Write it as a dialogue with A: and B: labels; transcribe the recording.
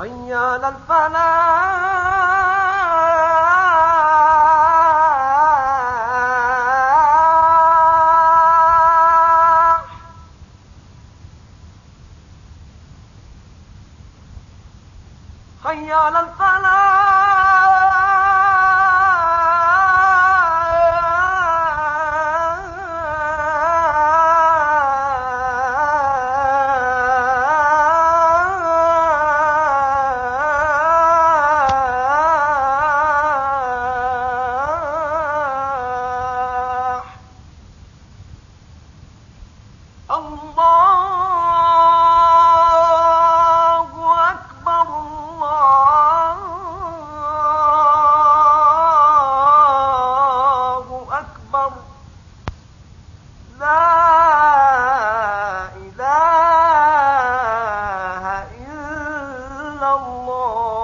A: حي على الفلاح الفلاح اللَّهُ.